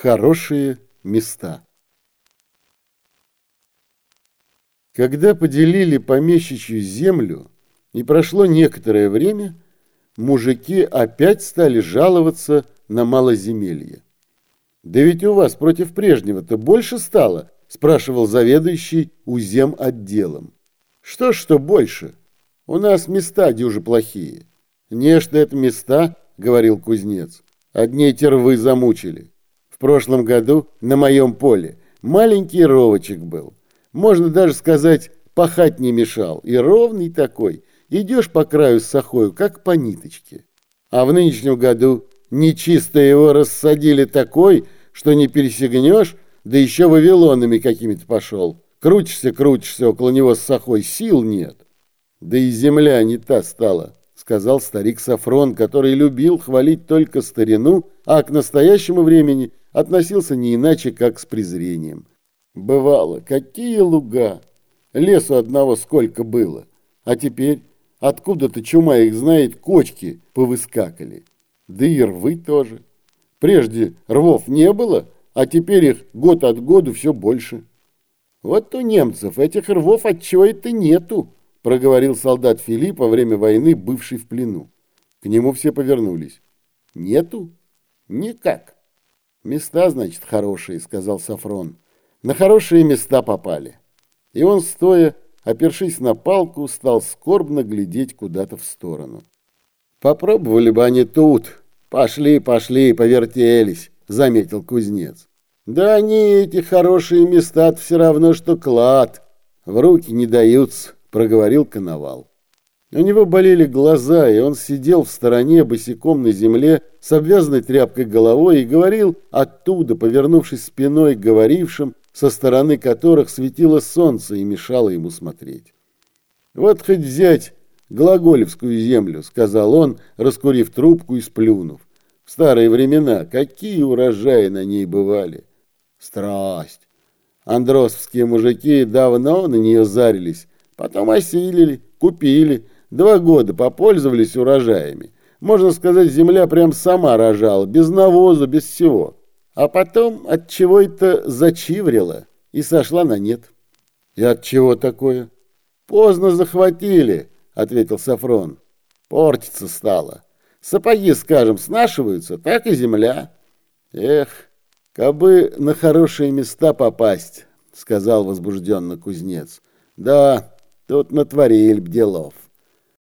Хорошие места. Когда поделили помещичью землю, и прошло некоторое время, мужики опять стали жаловаться на малоземелье. «Да ведь у вас против прежнего-то больше стало?» – спрашивал заведующий узем отделом. «Что ж, что больше? У нас места дюжи плохие». «Не что это места», – говорил кузнец. «Одни эти рвы замучили. В прошлом году на моем поле маленький ровочек был. Можно даже сказать, пахать не мешал. И ровный такой. Идешь по краю с сахою, как по ниточке. А в нынешнем году нечисто его рассадили такой, что не пересягнешь, да еще вавилонами какими-то пошел. Крутишься, крутишься около него с сахой, сил нет. Да и земля не та стала сказал старик Сафрон, который любил хвалить только старину, а к настоящему времени относился не иначе, как с презрением. Бывало, какие луга! Лесу одного сколько было. А теперь откуда-то чума их знает, кочки повыскакали. Да и рвы тоже. Прежде рвов не было, а теперь их год от года все больше. Вот у немцев этих рвов от чего это нету проговорил солдат Филипп во время войны, бывший в плену. К нему все повернулись. Нету? Никак. Места, значит, хорошие, сказал Сафрон. На хорошие места попали. И он, стоя, опершись на палку, стал скорбно глядеть куда-то в сторону. Попробовали бы они тут. Пошли, пошли, повертелись, заметил кузнец. Да они, эти хорошие места все равно, что клад. В руки не даются. — проговорил Коновал. У него болели глаза, и он сидел в стороне босиком на земле с обвязанной тряпкой головой и говорил оттуда, повернувшись спиной к говорившим, со стороны которых светило солнце и мешало ему смотреть. «Вот хоть взять Глаголевскую землю», — сказал он, раскурив трубку и сплюнув. «В старые времена какие урожаи на ней бывали!» «Страсть!» Андросовские мужики давно на нее зарились, Потом осилили, купили, два года попользовались урожаями. Можно сказать, земля прям сама рожала, без навоза, без всего. А потом от чего это зачиврила и сошла на нет. И от чего такое? Поздно захватили, ответил Сафрон. Портиться стало. Сапоги, скажем, снашиваются, так и земля. Эх, кабы на хорошие места попасть, сказал возбужденно кузнец. Да, Тут натворили б делов.